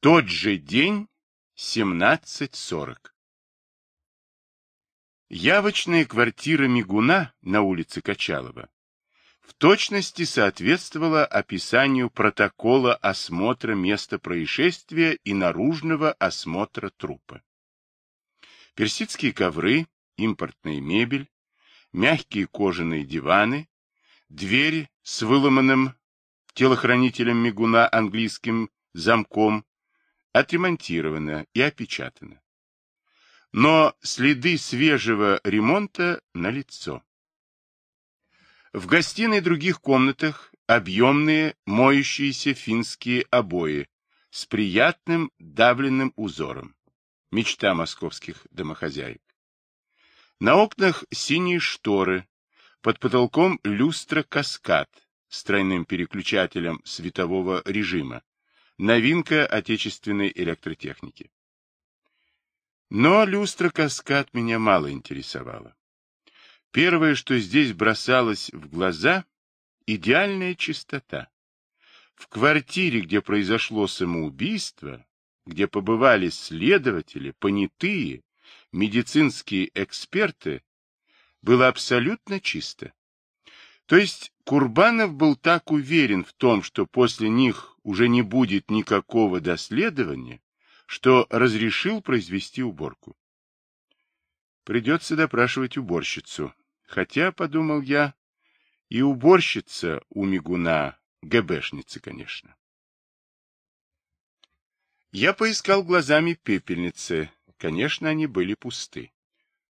Тот же день, 17.40. Явочная квартира Мигуна на улице Качалова в точности соответствовала описанию протокола осмотра места происшествия и наружного осмотра трупа. Персидские ковры, импортная мебель, мягкие кожаные диваны, дверь с выломанным телохранителем мигуна английским замком, отремонтирована и опечатана. Но следы свежего ремонта налицо. В гостиной и других комнатах объемные моющиеся финские обои с приятным давленным узором. Мечта московских домохозяек. На окнах синие шторы, под потолком люстра-каскад с тройным переключателем светового режима, Новинка отечественной электротехники. Но люстра-каскад меня мало интересовала. Первое, что здесь бросалось в глаза — идеальная чистота. В квартире, где произошло самоубийство, где побывали следователи, понятые, медицинские эксперты, было абсолютно чисто. То есть Курбанов был так уверен в том, что после них уже не будет никакого доследования, что разрешил произвести уборку. Придется допрашивать уборщицу. Хотя, подумал я, и уборщица у мигуна ГБшница, конечно. Я поискал глазами пепельницы. Конечно, они были пусты.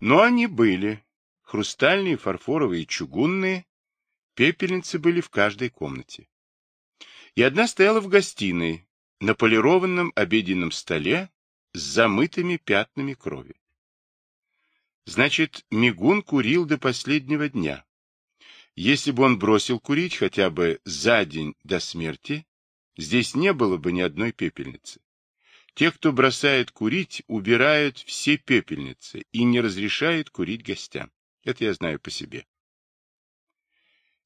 Но они были. Хрустальные, фарфоровые, чугунные. Пепельницы были в каждой комнате и одна стояла в гостиной, на полированном обеденном столе с замытыми пятнами крови. Значит, Мигун курил до последнего дня. Если бы он бросил курить хотя бы за день до смерти, здесь не было бы ни одной пепельницы. Те, кто бросает курить, убирают все пепельницы и не разрешают курить гостям. Это я знаю по себе.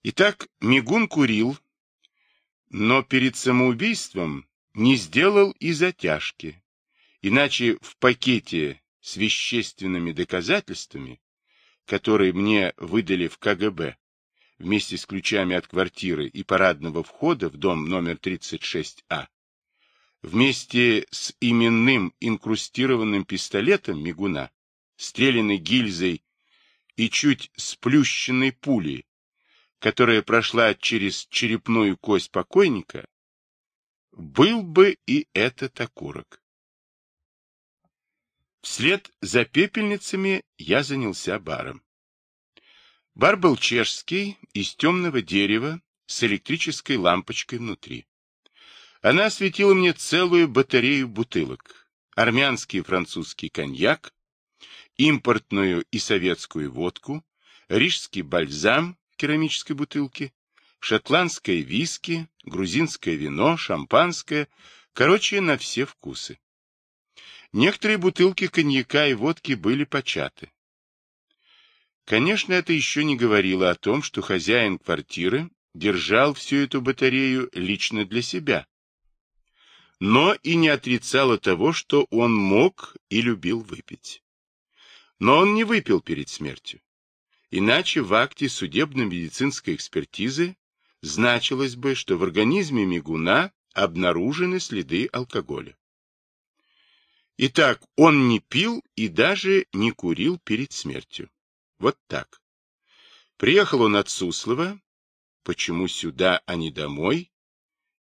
Итак, Мигун курил, но перед самоубийством не сделал и затяжки, иначе в пакете с вещественными доказательствами, которые мне выдали в КГБ, вместе с ключами от квартиры и парадного входа в дом номер 36А, вместе с именным инкрустированным пистолетом мигуна, стрелянной гильзой и чуть сплющенной пулей, которая прошла через черепную кость покойника, был бы и этот окурок. Вслед за пепельницами я занялся баром. Бар был чешский, из темного дерева, с электрической лампочкой внутри. Она осветила мне целую батарею бутылок. Армянский и французский коньяк, импортную и советскую водку, рижский бальзам, керамической бутылке, шотландское виски, грузинское вино, шампанское, короче, на все вкусы. Некоторые бутылки коньяка и водки были початы. Конечно, это еще не говорило о том, что хозяин квартиры держал всю эту батарею лично для себя. Но и не отрицало того, что он мог и любил выпить. Но он не выпил перед смертью. Иначе в акте судебно-медицинской экспертизы значилось бы, что в организме мигуна обнаружены следы алкоголя. Итак, он не пил и даже не курил перед смертью. Вот так. Приехал он от Суслова. Почему сюда, а не домой?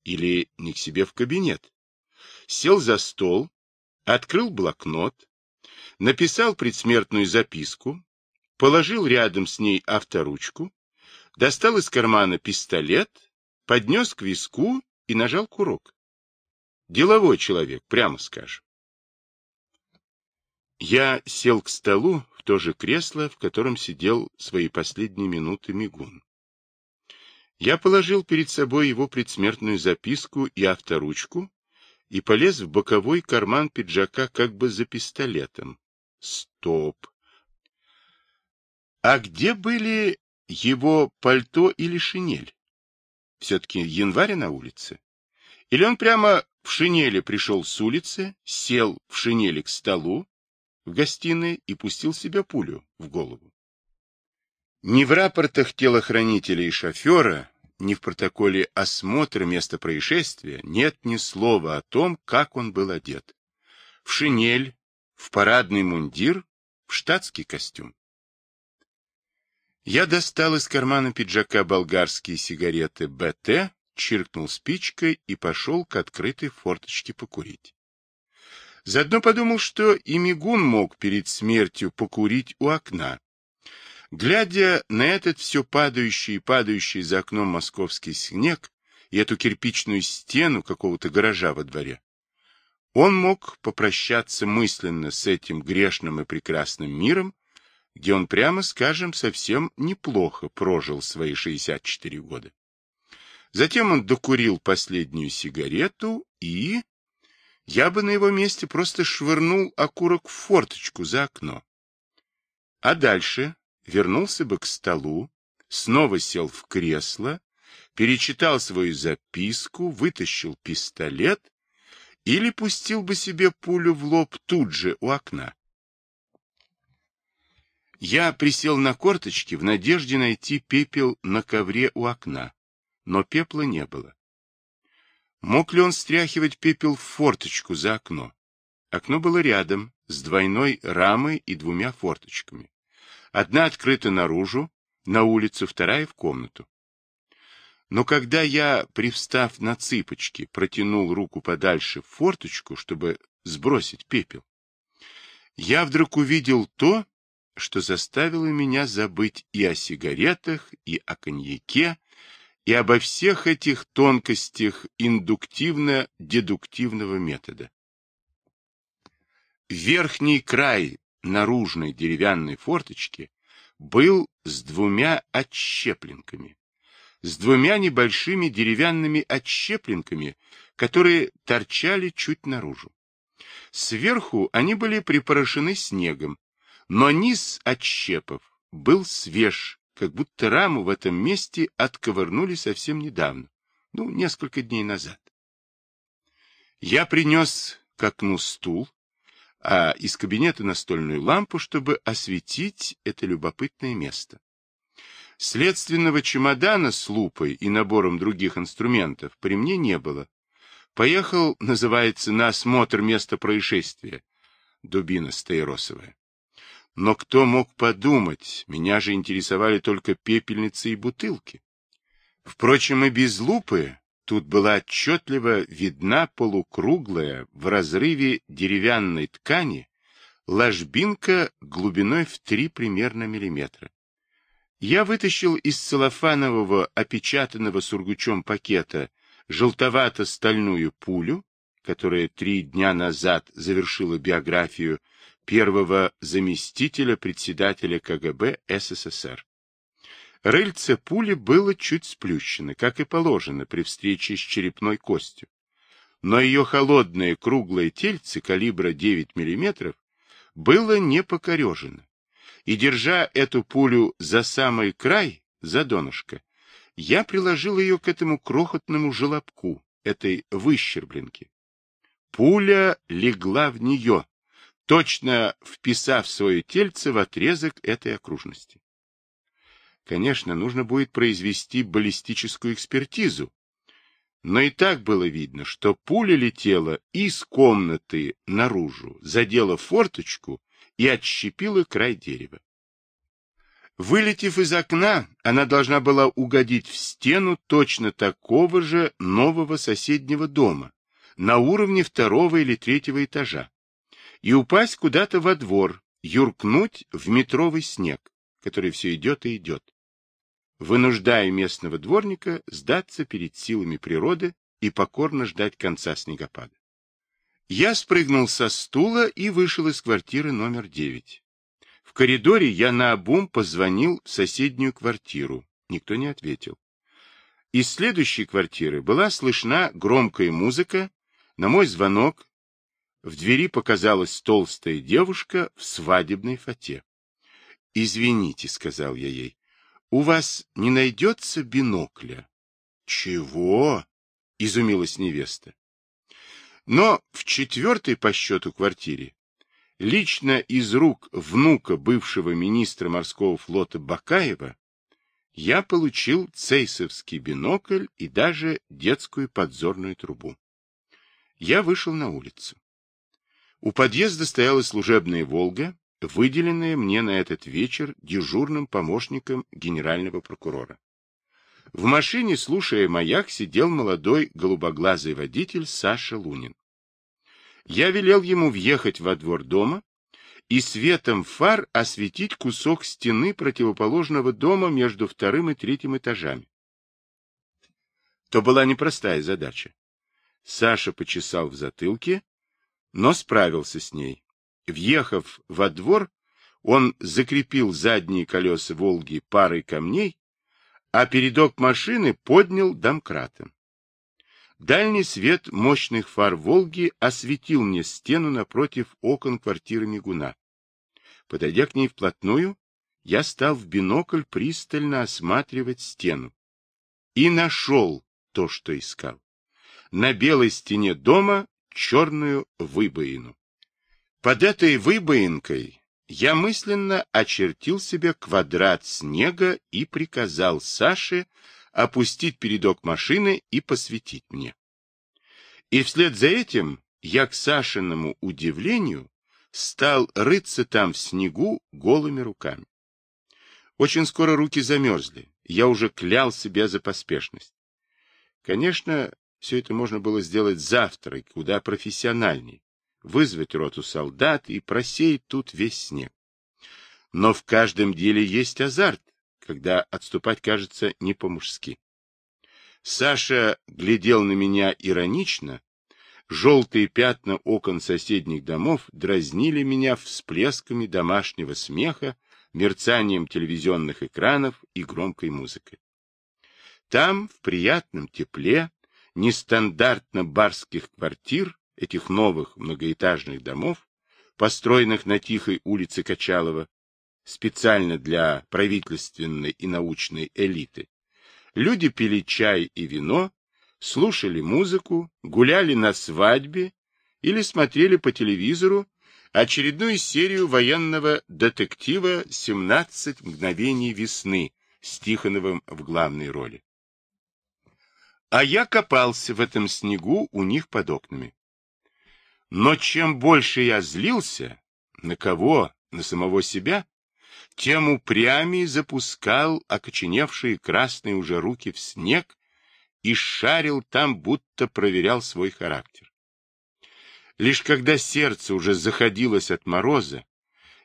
Или не к себе в кабинет? Сел за стол, открыл блокнот, написал предсмертную записку, положил рядом с ней авторучку, достал из кармана пистолет, поднес к виску и нажал курок. Деловой человек, прямо скажем. Я сел к столу в то же кресло, в котором сидел свои последние минуты Мигун. Я положил перед собой его предсмертную записку и авторучку и полез в боковой карман пиджака как бы за пистолетом. Стоп! А где были его пальто или шинель? Все-таки январь на улице. Или он прямо в шинели пришел с улицы, сел в шинели к столу в гостиной и пустил себе пулю в голову. Ни в рапортах телохранителя и шофера, ни в протоколе осмотра места происшествия нет ни слова о том, как он был одет. В шинель, в парадный мундир, в штатский костюм. Я достал из кармана пиджака болгарские сигареты БТ, чиркнул спичкой и пошел к открытой форточке покурить. Заодно подумал, что и Мигун мог перед смертью покурить у окна. Глядя на этот все падающий и падающий за окном московский снег и эту кирпичную стену какого-то гаража во дворе, он мог попрощаться мысленно с этим грешным и прекрасным миром, где он, прямо скажем, совсем неплохо прожил свои 64 года. Затем он докурил последнюю сигарету и... Я бы на его месте просто швырнул окурок в форточку за окно. А дальше вернулся бы к столу, снова сел в кресло, перечитал свою записку, вытащил пистолет или пустил бы себе пулю в лоб тут же у окна. Я присел на корточки в надежде найти пепел на ковре у окна, но пепла не было. Мог ли он стряхивать пепел в форточку за окно? Окно было рядом, с двойной рамой и двумя форточками. Одна открыта наружу, на улицу, вторая в комнату. Но когда я, привстав на цыпочки, протянул руку подальше в форточку, чтобы сбросить пепел, я вдруг увидел то, что заставило меня забыть и о сигаретах, и о коньяке, и обо всех этих тонкостях индуктивно-дедуктивного метода. Верхний край наружной деревянной форточки был с двумя отщепленками, с двумя небольшими деревянными отщепленками, которые торчали чуть наружу. Сверху они были припорошены снегом, но низ отщепов был свеж, как будто раму в этом месте отковырнули совсем недавно, ну, несколько дней назад. Я принес к окну стул, а из кабинета настольную лампу, чтобы осветить это любопытное место. Следственного чемодана с лупой и набором других инструментов при мне не было. Поехал, называется, на осмотр места происшествия. Дубина стаиросовая. Но кто мог подумать, меня же интересовали только пепельницы и бутылки. Впрочем, и без лупы тут была отчетливо видна полукруглая в разрыве деревянной ткани ложбинка глубиной в три примерно миллиметра. Я вытащил из целлофанового, опечатанного сургучом пакета желтовато-стальную пулю, которая три дня назад завершила биографию первого заместителя председателя КГБ СССР. Рыльце пули было чуть сплющено, как и положено при встрече с черепной костью. Но ее холодное круглое тельце калибра 9 мм было не покорежено и, держа эту пулю за самый край, за донышко, я приложил ее к этому крохотному желобку, этой выщербленке. Пуля легла в нее, точно вписав свое тельце в отрезок этой окружности. Конечно, нужно будет произвести баллистическую экспертизу, но и так было видно, что пуля летела из комнаты наружу, задела форточку и отщепила край дерева. Вылетев из окна, она должна была угодить в стену точно такого же нового соседнего дома, на уровне второго или третьего этажа, и упасть куда-то во двор, юркнуть в метровый снег, который все идет и идет, вынуждая местного дворника сдаться перед силами природы и покорно ждать конца снегопада. Я спрыгнул со стула и вышел из квартиры номер девять. В коридоре я наобум позвонил в соседнюю квартиру. Никто не ответил. Из следующей квартиры была слышна громкая музыка. На мой звонок в двери показалась толстая девушка в свадебной фате. «Извините», — сказал я ей, — «у вас не найдется бинокля?» «Чего?» изумилась невеста. Но в четвертой по счету квартире лично из рук внука бывшего министра морского флота Бакаева я получил цейсовский бинокль и даже детскую подзорную трубу. Я вышел на улицу. У подъезда стояла служебная «Волга», выделенная мне на этот вечер дежурным помощником генерального прокурора. В машине, слушая маяк, сидел молодой голубоглазый водитель Саша Лунин. Я велел ему въехать во двор дома и светом фар осветить кусок стены противоположного дома между вторым и третьим этажами. То была непростая задача. Саша почесал в затылке, но справился с ней. Въехав во двор, он закрепил задние колеса «Волги» парой камней, а передок машины поднял домкратом. Дальний свет мощных фар «Волги» осветил мне стену напротив окон квартиры Мигуна. Подойдя к ней вплотную, я стал в бинокль пристально осматривать стену. И нашел то, что искал. На белой стене дома черную выбоину. Под этой выбоинкой я мысленно очертил себе квадрат снега и приказал Саше опустить передок машины и посветить мне. И вслед за этим я к Сашиному удивлению стал рыться там в снегу голыми руками. Очень скоро руки замерзли, я уже клял себя за поспешность. Конечно, все это можно было сделать завтра, куда профессиональней, вызвать роту солдат и просеять тут весь снег. Но в каждом деле есть азарт, когда отступать кажется не по-мужски. Саша глядел на меня иронично. Желтые пятна окон соседних домов дразнили меня всплесками домашнего смеха, мерцанием телевизионных экранов и громкой музыкой. Там, в приятном тепле, нестандартно барских квартир, этих новых многоэтажных домов, построенных на тихой улице Качалова, специально для правительственной и научной элиты, люди пили чай и вино, слушали музыку, гуляли на свадьбе или смотрели по телевизору очередную серию военного детектива «17 мгновений весны» с Тихоновым в главной роли. А я копался в этом снегу у них под окнами. Но чем больше я злился, на кого, на самого себя, тем упрямее запускал окоченевшие красные уже руки в снег и шарил там, будто проверял свой характер. Лишь когда сердце уже заходилось от мороза,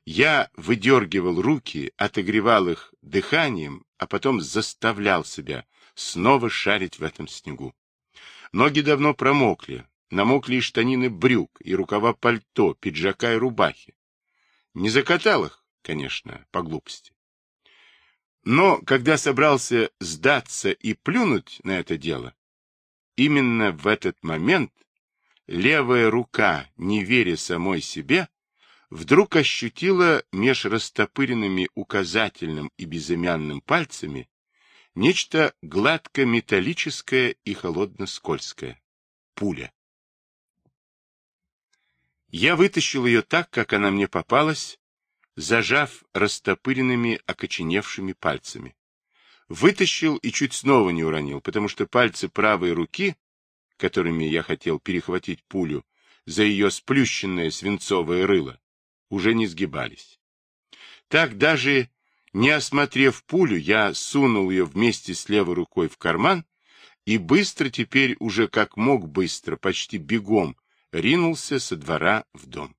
я выдергивал руки, отогревал их дыханием, а потом заставлял себя снова шарить в этом снегу. Ноги давно промокли, намокли и штанины брюк, и рукава пальто, пиджака и рубахи. Не закатал их, конечно, по глупости. Но когда собрался сдаться и плюнуть на это дело, именно в этот момент левая рука, не веря самой себе, вдруг ощутила меж растопыренными указательным и безымянным пальцами нечто гладко-металлическое и холодно-скользкое. Пуля. Я вытащил ее так, как она мне попалась, зажав растопыренными окоченевшими пальцами. Вытащил и чуть снова не уронил, потому что пальцы правой руки, которыми я хотел перехватить пулю за ее сплющенное свинцовое рыло, уже не сгибались. Так даже не осмотрев пулю, я сунул ее вместе с левой рукой в карман и быстро теперь уже как мог быстро, почти бегом, ринулся со двора в дом.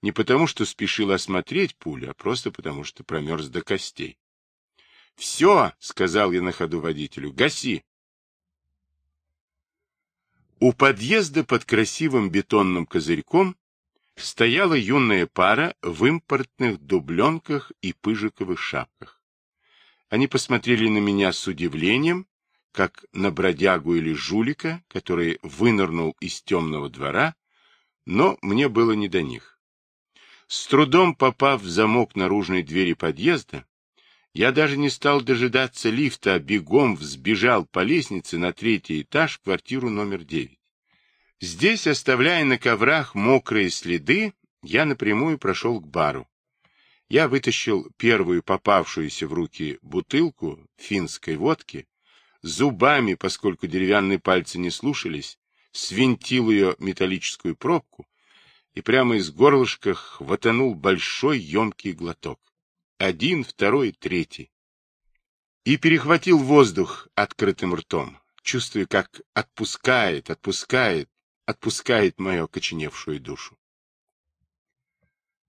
Не потому, что спешил осмотреть пулю, а просто потому, что промерз до костей. — Все, — сказал я на ходу водителю, — гаси. У подъезда под красивым бетонным козырьком стояла юная пара в импортных дубленках и пыжиковых шапках. Они посмотрели на меня с удивлением, как на бродягу или жулика, который вынырнул из темного двора, но мне было не до них. С трудом попав в замок наружной двери подъезда, Я даже не стал дожидаться лифта, а бегом взбежал по лестнице на третий этаж в квартиру номер девять. Здесь, оставляя на коврах мокрые следы, я напрямую прошел к бару. Я вытащил первую попавшуюся в руки бутылку финской водки, зубами, поскольку деревянные пальцы не слушались, свинтил ее металлическую пробку и прямо из горлышка хватанул большой емкий глоток. Один, второй, третий. И перехватил воздух открытым ртом, чувствуя, как отпускает, отпускает, отпускает мою окоченевшую душу.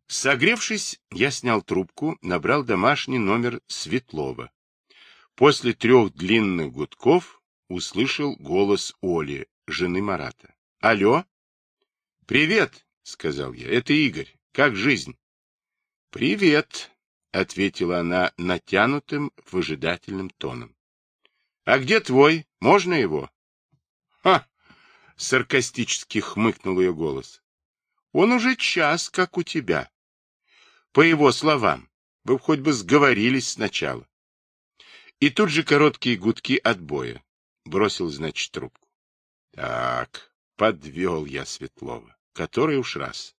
Согревшись, я снял трубку, набрал домашний номер Светлова. После трех длинных гудков услышал голос Оли, жены Марата. — Алло? — Привет, — сказал я. — Это Игорь. Как жизнь? — Привет, — ответила она натянутым, выжидательным тоном. — А где твой? Можно его? — саркастически хмыкнул ее голос. — Он уже час, как у тебя. По его словам, вы хоть бы сговорились сначала. И тут же короткие гудки отбоя. Бросил, значит, трубку. Так, подвел я Светлова. Который уж раз.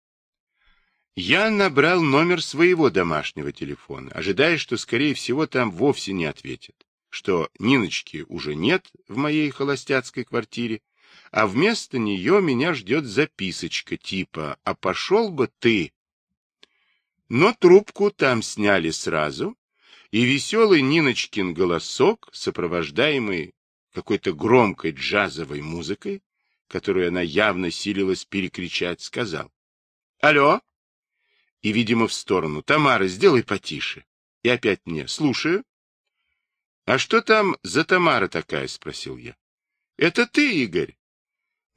Я набрал номер своего домашнего телефона, ожидая, что, скорее всего, там вовсе не ответят, что Ниночки уже нет в моей холостяцкой квартире, а вместо нее меня ждет записочка типа «А пошел бы ты, но трубку там сняли сразу, и веселый Ниночкин голосок, сопровождаемый какой-то громкой джазовой музыкой, которую она явно силилась перекричать, сказал. — Алло? И, видимо, в сторону. — Тамара, сделай потише. И опять мне. — Слушаю. — А что там за Тамара такая? — спросил я. — Это ты, Игорь.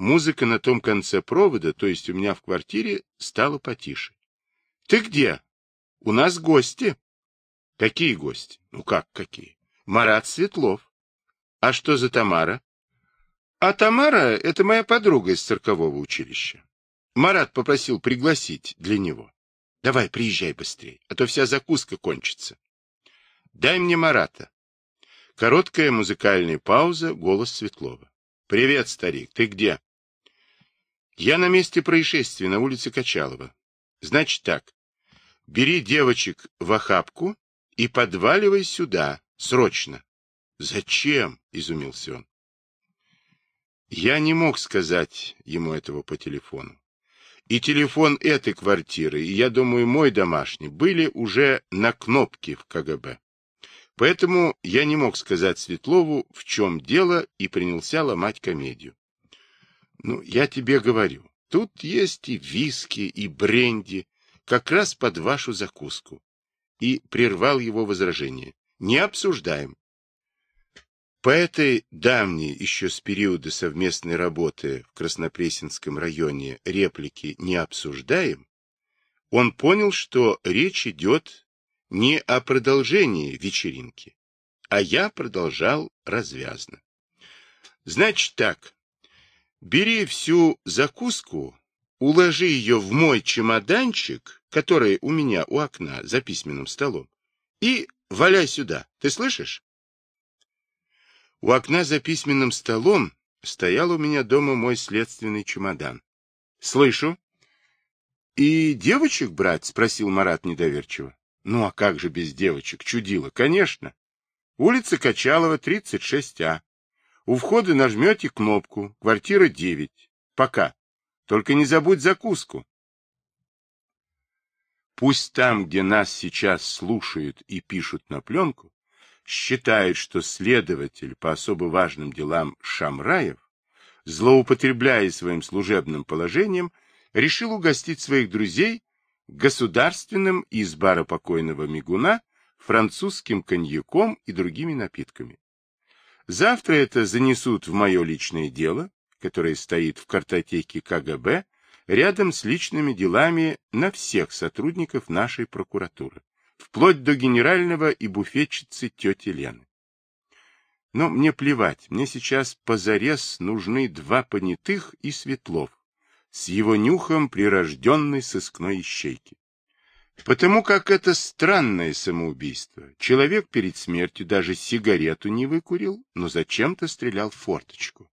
Музыка на том конце провода, то есть у меня в квартире, стала потише. Ты где? У нас гости. Какие гости? Ну как какие? Марат Светлов. А что за Тамара? А Тамара — это моя подруга из циркового училища. Марат попросил пригласить для него. Давай, приезжай быстрее, а то вся закуска кончится. Дай мне Марата. Короткая музыкальная пауза, голос Светлова. Привет, старик, ты где? Я на месте происшествия, на улице Качалова. Значит так, бери девочек в охапку и подваливай сюда, срочно. Зачем? — изумился он. Я не мог сказать ему этого по телефону. И телефон этой квартиры, и, я думаю, мой домашний, были уже на кнопке в КГБ. Поэтому я не мог сказать Светлову, в чем дело, и принялся ломать комедию. Ну, я тебе говорю, тут есть и виски, и бренди, как раз под вашу закуску. И прервал его возражение. Не обсуждаем. По этой давней, еще с периода совместной работы в Краснопресненском районе, реплики «не обсуждаем», он понял, что речь идет не о продолжении вечеринки, а я продолжал развязно. Значит так, бери всю закуску, уложи ее в мой чемоданчик которая у меня у окна за письменным столом, и валяй сюда. Ты слышишь? У окна за письменным столом стоял у меня дома мой следственный чемодан. Слышу. И девочек брать? Спросил Марат недоверчиво. Ну а как же без девочек? Чудило, конечно. Улица Качалова, 36А. У входа нажмете кнопку, квартира 9. Пока. Только не забудь закуску. Пусть там, где нас сейчас слушают и пишут на пленку, считают, что следователь по особо важным делам Шамраев, злоупотребляя своим служебным положением, решил угостить своих друзей государственным из бара покойного Мигуна французским коньяком и другими напитками. Завтра это занесут в мое личное дело, которое стоит в картотеке КГБ рядом с личными делами на всех сотрудников нашей прокуратуры, вплоть до генерального и буфетчицы тети Лены. Но мне плевать, мне сейчас позарез нужны два понятых и Светлов, с его нюхом прирожденной сыскной ищейки. Потому как это странное самоубийство. Человек перед смертью даже сигарету не выкурил, но зачем-то стрелял в форточку.